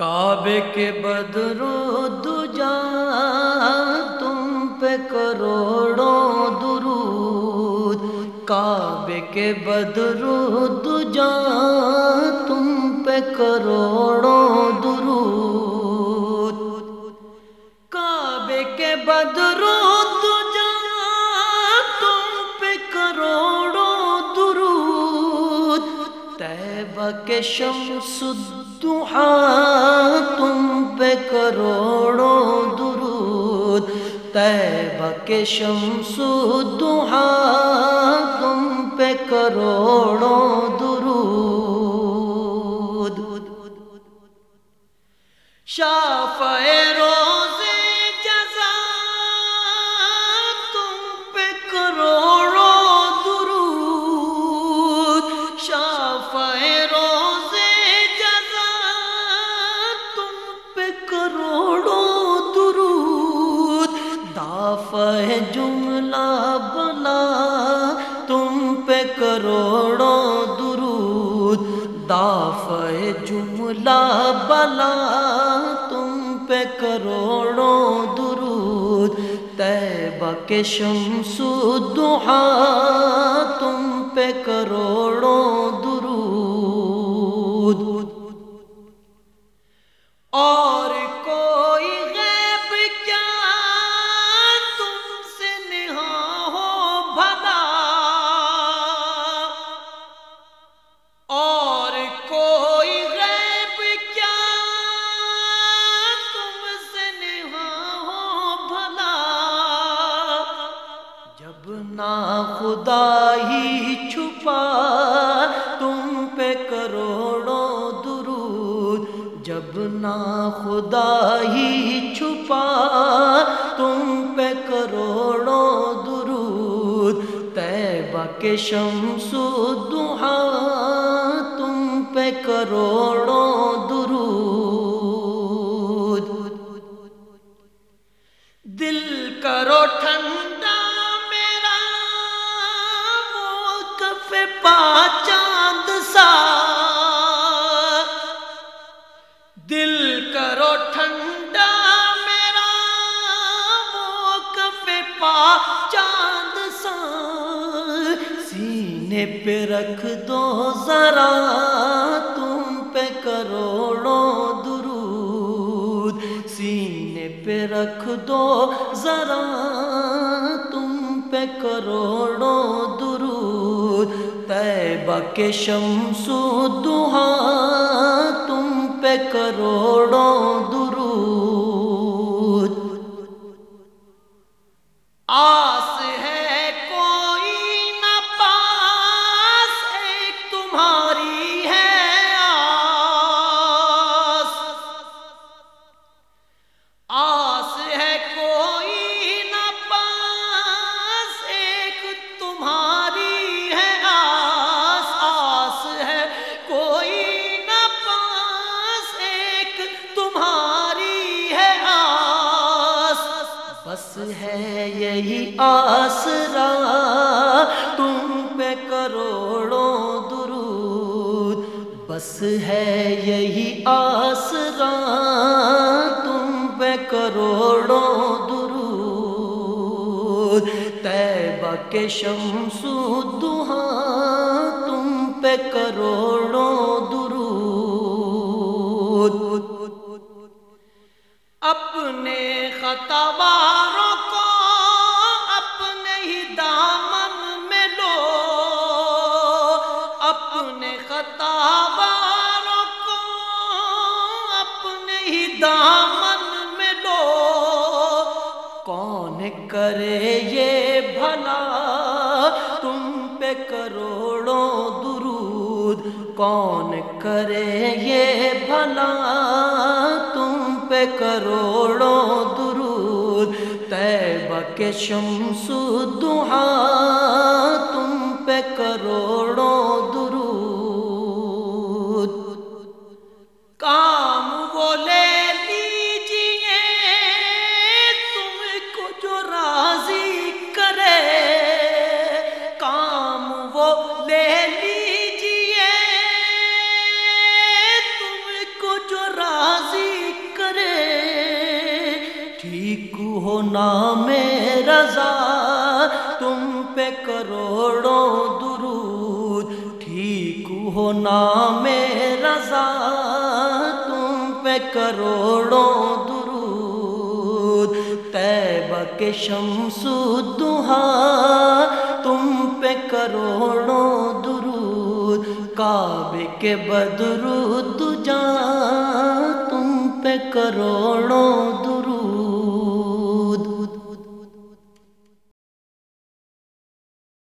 کعبے کے بدرو دجا تم پہ کروڑوں درود۔ کعبے کے بدرو دجا تم پہ کروڑوں درود۔ کعبے کے بدرو دجا تم پہ کروڑوں درود۔ تیبہ کے شمس ہاں تم پہ کروڑوں درود۔ تیبہ کے شمس دعا ہاں تم پہ کروڑوں درود۔ دافع جملہ بلا تم پہ کروڑوں درود دافع جملہ بلا تم پہ کروڑوں درود تیبہ کے شمس دہا تم پہ کروڑوں خدا ہی چھپا، تم پہ کروڑوں درود۔ جب نہ خدا ہی چھپا، تم پہ کروڑوں درود۔ تیبہ کے شمس دہا تم پہ کروڑوں درود۔ دل کرو ٹھنڈا پا چاند سا دل کرو ٹھنڈا میرا وہ کف پا چاند سا سینے پہ رکھ دو ذرا تم پہ کروڑوں درود سینے پہ رکھ دو ذرا تم پہ کروڑوں درود تیبہ کے شمس دہا تم پہ کروڑوں درود۔ ہے یہی آسرا۔ تم پہ کروڑوں درود، بس ہے یہی آسرا۔ تم پہ کروڑوں درود تیبہ کے شمس دہا تم پہ کروڑوں درود۔ اپنے خطواروں دامن میں لو کون کرے یہ بھلا؟ تم پہ کروڑوں درود۔ کون کرے یہ بھلا؟ تم پہ کروڑوں درود۔ تیبہ کے شمس دہا تم پہ کروڑوں درود کروڑوں درود، ٹھیک ہو نام رضا، تم پہ کروڑوں درود۔ تیبہ کے شمس دہا تم پہ کروڑوں درود۔ کعبے کے بدرود جان تم پہ کروڑوں درود۔